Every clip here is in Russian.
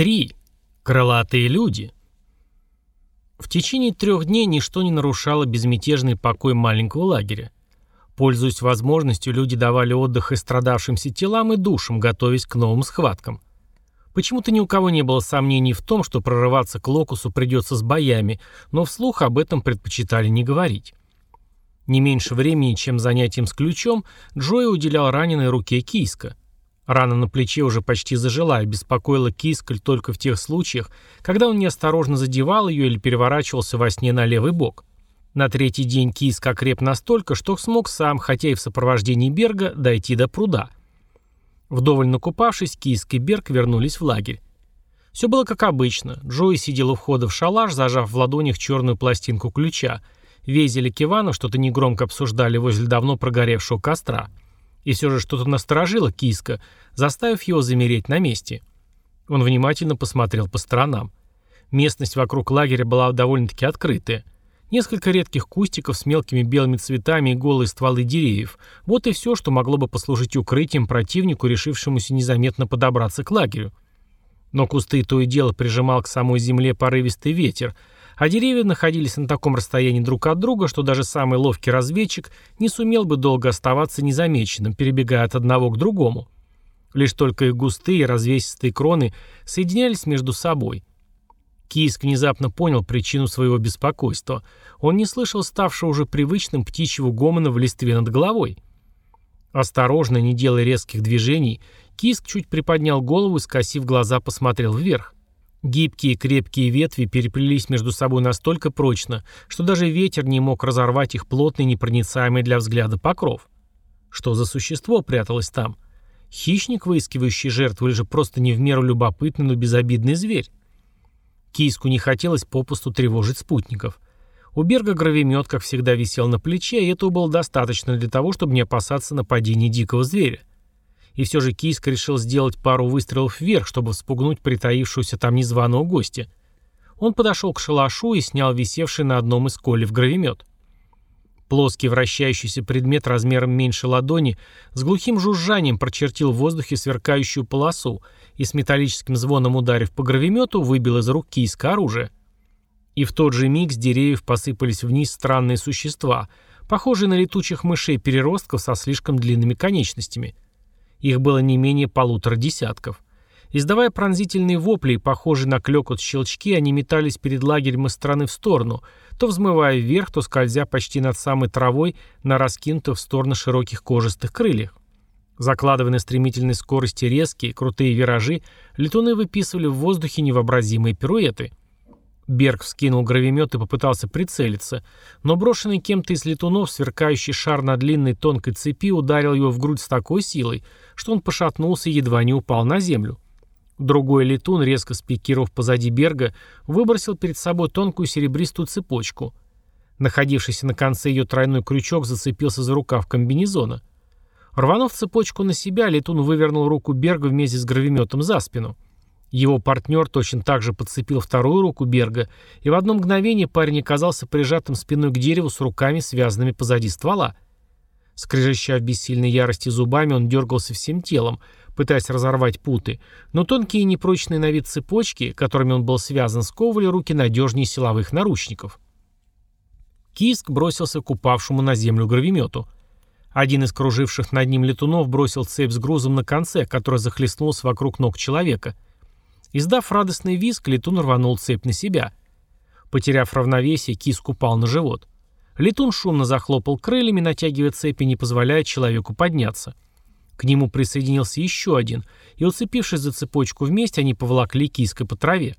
3. Крылатые люди. В течение трех дней ничто не нарушало безмятежный покой маленького лагеря. Пользуясь возможностью, люди давали отдых и страдавшимся телам и душам, готовясь к новым схваткам. Почему-то ни у кого не было сомнений в том, что прорываться к локусу придется с боями, но вслух об этом предпочитали не говорить. Не меньше времени, чем занятием с ключом, Джои уделял раненой руке киска. Рана на плече уже почти зажила и беспокоила Кискаль только в тех случаях, когда он неосторожно задевал ее или переворачивался во сне на левый бок. На третий день Киск окреп настолько, что смог сам, хотя и в сопровождении Берга, дойти до пруда. Вдоволь накупавшись, Киск и Берг вернулись в лагерь. Все было как обычно. Джои сидел у входа в шалаш, зажав в ладонях черную пластинку ключа. Везель и Кивану что-то негромко обсуждали возле давно прогоревшего костра. И все же что-то насторожило Киска, заставив его замереть на месте. Он внимательно посмотрел по сторонам. Местность вокруг лагеря была довольно-таки открытая. Несколько редких кустиков с мелкими белыми цветами и голые стволы деревьев. Вот и все, что могло бы послужить укрытием противнику, решившемуся незаметно подобраться к лагерю. Но кусты то и дело прижимал к самой земле порывистый ветер, а деревья находились на таком расстоянии друг от друга, что даже самый ловкий разведчик не сумел бы долго оставаться незамеченным, перебегая от одного к другому. Лишь только их густые развесистые кроны соединялись между собой. Кийск внезапно понял причину своего беспокойства. Он не слышал ставшего уже привычным птичьего гомона в листве над головой. Осторожно, не делая резких движений, Киск чуть приподнял голову и, скосив глаза, посмотрел вверх. Гибкие крепкие ветви переплелись между собой настолько прочно, что даже ветер не мог разорвать их плотный непроницаемый для взгляда покров. Что за существо пряталось там? Хищник, выискивающий жертву, или же просто не в меру любопытный, но безобидный зверь? Киску не хотелось попусту тревожить спутников. У Берга гравимет, как всегда, висел на плече, и этого было достаточно для того, чтобы не опасаться нападения дикого зверя. И все же Кийск решил сделать пару выстрелов вверх, чтобы вспугнуть притаившегося там незваного гостя. Он подошел к шалашу и снял висевший на одном из колев гравимет. Плоский вращающийся предмет размером меньше ладони с глухим жужжанием прочертил в воздухе сверкающую полосу и с металлическим звоном ударив по гравимету выбил из рук кийска оружие. И в тот же миг с деревьев посыпались вниз странные существа, похожие на летучих мышей-переростков со слишком длинными конечностями – их было не менее полутора десятков. Издавая пронзительные вопли, похожие на клёкот щелчки, они метались перед лагерем из стороны в сторону, то взмывая вверх, то скользя почти над самой травой на раскинутых в стороны широких кожистых крыльях. Закладывая на стремительной скорости резкие, крутые виражи, летуны выписывали в воздухе невообразимые пируэты. Берг вскинул гравимет и попытался прицелиться, но брошенный кем-то из летунов сверкающий шар на длинной тонкой цепи ударил его в грудь с такой силой, что он пошатнулся и едва не упал на землю. Другой летун, резко спикировав позади Берга, выбросил перед собой тонкую серебристую цепочку. Находившийся на конце ее тройной крючок зацепился за рукав комбинезона. Рванув цепочку на себя, летун вывернул руку Берга вместе с гравиметом за спину. Его партнер точно так же подцепил вторую руку Берга, и в одно мгновение парень оказался прижатым спиной к дереву с руками, связанными позади ствола. Скрежеща в бессильной ярости зубами, он дергался всем телом, пытаясь разорвать путы, но тонкие и непрочные на вид цепочки, которыми он был связан, сковывали руки надежнее силовых наручников. Киск бросился к упавшему на землю гравимету. Один из круживших над ним летунов бросил цепь с грузом на конце, которая захлестнулась вокруг ног человека — Издав радостный визг, летун рванул цепь на себя. Потеряв равновесие, киск упал на живот. Летун шумно захлопал крыльями, натягивая цепи, не позволяя человеку подняться. К нему присоединился еще один, и, уцепившись за цепочку вместе, они поволокли киска по траве.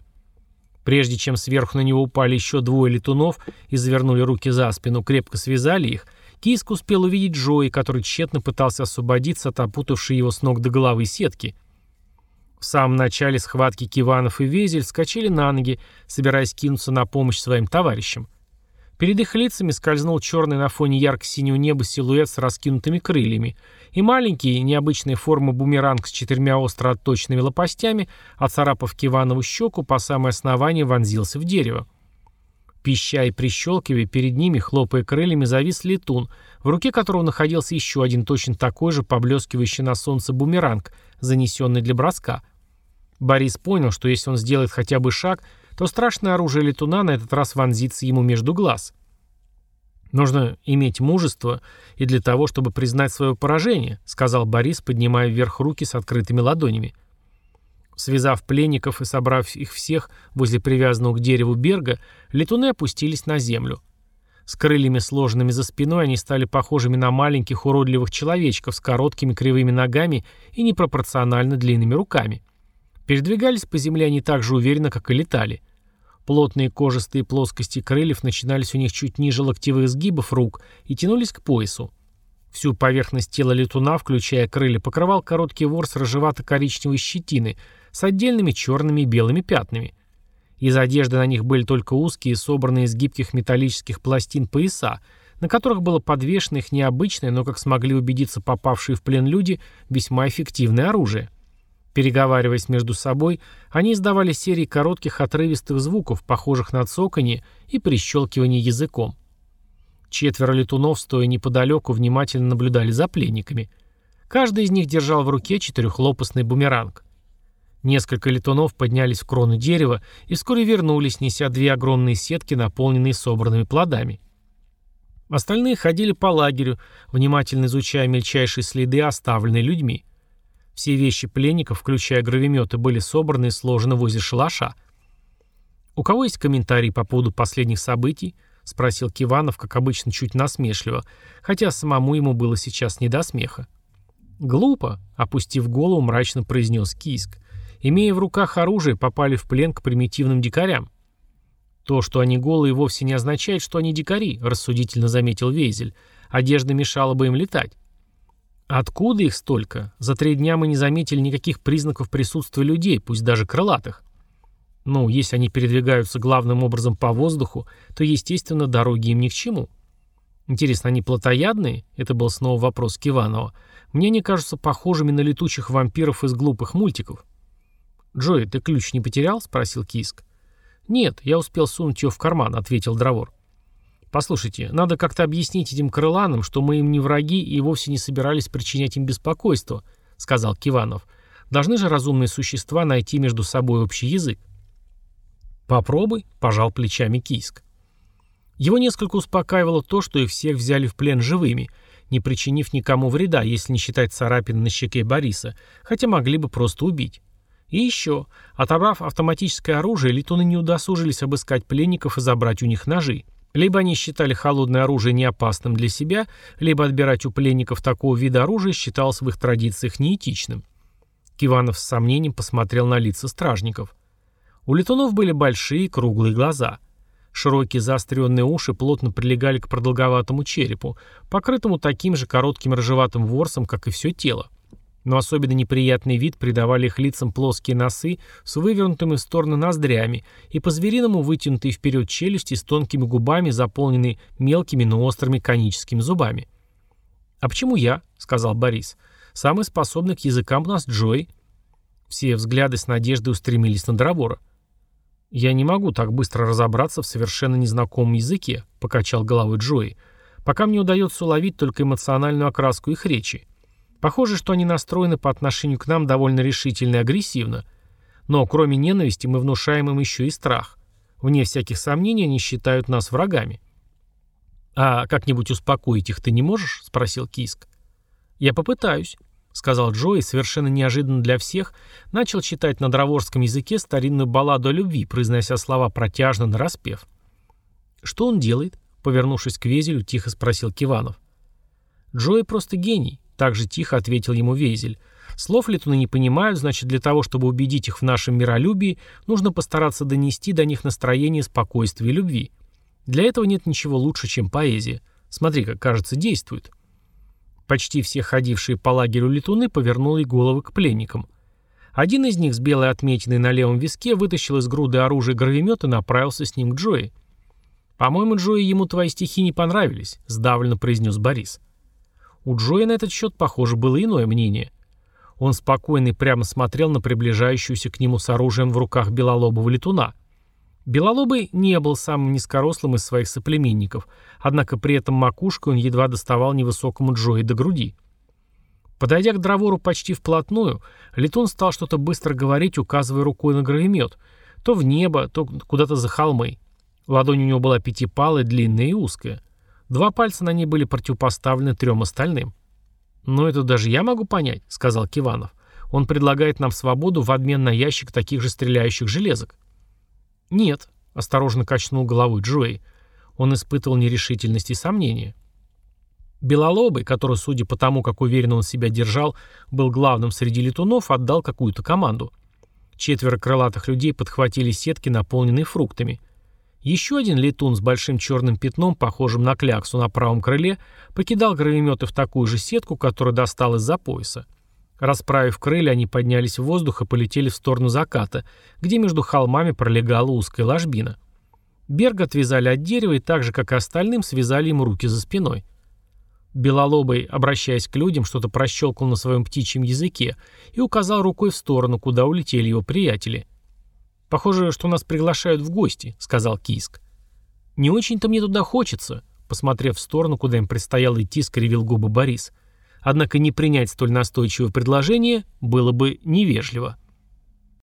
Прежде чем сверху на него упали еще двое летунов и завернули руки за спину, крепко связали их, Киск успел увидеть Джои, который тщетно пытался освободиться от опутавшей его с ног до головы сетки – в самом начале схватки Киванов и Везель скачали на ноги, собираясь кинуться на помощь своим товарищам. Перед их лицами скользнул черный на фоне ярко-синего неба силуэт с раскинутыми крыльями, и маленький, необычной формы бумеранг с четырьмя остро отточенными лопастями, оцарапав Киванову щеку, по самое основание вонзился в дерево. Пища и прищелкивая, перед ними, хлопая крыльями, завис летун, в руке которого находился еще один точно такой же, поблескивающий на солнце бумеранг, занесенный для броска. Борис понял, что если он сделает хотя бы шаг, то страшное оружие летуна на этот раз вонзится ему между глаз. «Нужно иметь мужество и для того, чтобы признать свое поражение», сказал Борис, поднимая вверх руки с открытыми ладонями. Связав пленников и собрав их всех возле привязанного к дереву берга, летуны опустились на землю. С крыльями, сложенными за спиной, они стали похожими на маленьких уродливых человечков с короткими кривыми ногами и непропорционально длинными руками. Передвигались по земле они так же уверенно, как и летали. Плотные кожистые плоскости крыльев начинались у них чуть ниже локтевых сгибов рук и тянулись к поясу. Всю поверхность тела летуна, включая крылья, покрывал короткий ворс рыжевато-коричневой щетины с отдельными черными и белыми пятнами. Из одежды на них были только узкие, собранные из гибких металлических пластин пояса, на которых было подвешено их необычное, но, как смогли убедиться попавшие в плен люди, весьма эффективное оружие. Переговариваясь между собой, они издавали серии коротких отрывистых звуков, похожих на цоканье и прищелкивание языком. Четверо летунов, стоя неподалеку, внимательно наблюдали за пленниками. Каждый из них держал в руке четырехлопастный бумеранг. Несколько летунов поднялись в крону дерева и вскоре вернулись, неся две огромные сетки, наполненные собранными плодами. Остальные ходили по лагерю, внимательно изучая мельчайшие следы, оставленные людьми. Все вещи пленников, включая гравиметы, были собраны и сложены возле шалаша. «У кого есть комментарии по поводу последних событий?» — спросил Киванов, как обычно, чуть насмешливо, хотя самому ему было сейчас не до смеха. «Глупо», — опустив голову, мрачно произнес Киск. «Имея в руках оружие, попали в плен к примитивным дикарям». «То, что они голые, вовсе не означает, что они дикари», — рассудительно заметил Вейзель. «Одежда мешала бы им летать». Откуда их столько? За три дня мы не заметили никаких признаков присутствия людей, пусть даже крылатых. Ну, если они передвигаются главным образом по воздуху, то, естественно, дороги им ни к чему. Интересно, они плотоядные? Это был снова вопрос Киванова. Мне они кажутся похожими на летучих вампиров из глупых мультиков. «Джой, ты ключ не потерял?» — спросил Киск. «Нет, я успел сунуть его в карман», — ответил Дровор. Послушайте, надо как-то объяснить этим крыланам, что мы им не враги и вовсе не собирались причинять им беспокойство, сказал Киванов. Должны же разумные существа найти между собой общий язык. Попробуй, пожал плечами Кийск. Его несколько успокаивало то, что их всех взяли в плен живыми, не причинив никому вреда, если не считать царапин на щеке Бориса, хотя могли бы просто убить. И еще, отобрав автоматическое оружие, летуны не удосужились обыскать пленников и забрать у них ножи. Либо они считали холодное оружие неопасным для себя, либо отбирать у пленников такого вида оружия считалось в их традициях неэтичным. Киванов с сомнением посмотрел на лица стражников. У летунов были большие круглые глаза. Широкие заостренные уши плотно прилегали к продолговатому черепу, покрытому таким же коротким рыжеватым ворсом, как и все тело. Но особенно неприятный вид придавали их лицам плоские носы с вывернутыми в стороны ноздрями и по-звериному вытянутые вперед челюсти с тонкими губами, заполненные мелкими, но острыми коническими зубами. «А почему я?» — сказал Борис. «Самый способный к языкам у нас Джой». Все взгляды с надеждой устремились на Дробора. «Я не могу так быстро разобраться в совершенно незнакомом языке», — покачал головой Джои, «пока мне удается уловить только эмоциональную окраску их речи. Похоже, что они настроены по отношению к нам довольно решительно и агрессивно. Но кроме ненависти мы внушаем им еще и страх. Вне всяких сомнений они считают нас врагами. «А как-нибудь успокоить их ты не можешь?» — спросил Киск. «Я попытаюсь», — сказал Джо и совершенно неожиданно для всех начал читать на дроворском языке старинную балладу о любви, произнося слова протяжно нараспев. «Что он делает?» — повернувшись к Везелю, тихо спросил Киванов. «Джои просто гений. Так же тихо ответил ему Вейзель. Слов летуны не понимают, значит, для того, чтобы убедить их в нашем миролюбии, нужно постараться донести до них настроение спокойствия и любви. Для этого нет ничего лучше, чем поэзия. Смотри, как, кажется, действует. Почти все ходившие по лагерю летуны повернули головы к пленникам. Один из них с белой отметиной на левом виске вытащил из груды оружия гравимет и направился с ним к Джои. «По-моему, Джои, ему твои стихи не понравились», — сдавленно произнес Борис. У Джоя на этот счет, похоже, было иное мнение. Он спокойно и прямо смотрел на приближающуюся к нему с оружием в руках белолобого летуна. Белолобый не был самым низкорослым из своих соплеменников, однако при этом макушкой он едва доставал невысокому Джои до груди. Подойдя к дровору почти вплотную, летун стал что-то быстро говорить, указывая рукой на гравимет. То в небо, то куда-то за холмы. Ладонь у него была пятипалая, длинная и узкая. Два пальца на ней были противопоставлены трем остальным. «Но это даже я могу понять», — сказал Киванов. «Он предлагает нам свободу в обмен на ящик таких же стреляющих железок». «Нет», — осторожно качнул головой Джоэй. Он испытывал нерешительность и сомнения. Белолобый, который, судя по тому, как уверенно он себя держал, был главным среди летунов, отдал какую-то команду. Четверо крылатых людей подхватили сетки, наполненные фруктами. Еще один летун с большим черным пятном, похожим на кляксу на правом крыле, покидал гравиметы в такую же сетку, которая достал из-за пояса. Расправив крылья, они поднялись в воздух и полетели в сторону заката, где между холмами пролегала узкая ложбина. Берга отвязали от дерева и так же, как и остальным, связали ему руки за спиной. Белолобый, обращаясь к людям, что-то прощелкал на своем птичьем языке и указал рукой в сторону, куда улетели его приятели. «Похоже, что нас приглашают в гости», — сказал Киск. «Не очень-то мне туда хочется», — посмотрев в сторону, куда им предстояло идти, скривил губы Борис. Однако не принять столь настойчивое предложение было бы невежливо.